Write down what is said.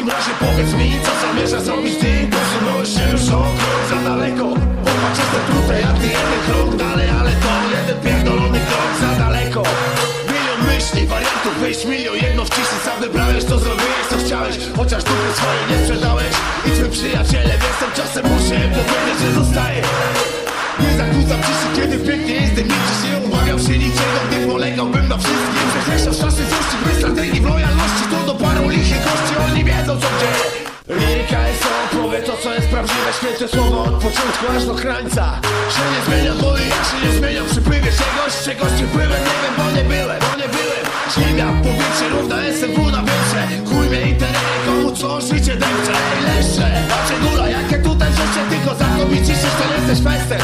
takim razie powiedz mi, co zamierzasz zrobić ty? Posunąłeś się już o krok za daleko. Popatrz, jestem tutaj, a ty jeden krok dalej Ale to jeden pierdolony krok za daleko. Milion myśli, wariantów, wyjść milion Jedno w ciszy sam wybrałeś, to zrobiłeś, co chciałeś. Chociaż dupy swoje nie sprzedałeś. Idźmy przyjaciele, więc czasem muszę powiedzieć, że zostaję nie zakłócam ciszy, kiedy pięknie jest Milczysz, nie się niczego, gdy polegałbym na wszystkim jest to, co jest prawdziwe Święte słowo od początku aż do krańca. Się nie zmieniam, bo i się nie zmieniam Przypływie czegoś, czegoś przypływem Nie wiem, bo nie byłem, bo nie byłem. Ziemia, powietrze, równa SMW na wietrze. Chuj mnie interesuje, komu co życie dęcze Ej, leszcze, patrzę góra, jakie tutaj życie Tylko za to mi ciszysz, to jesteś festem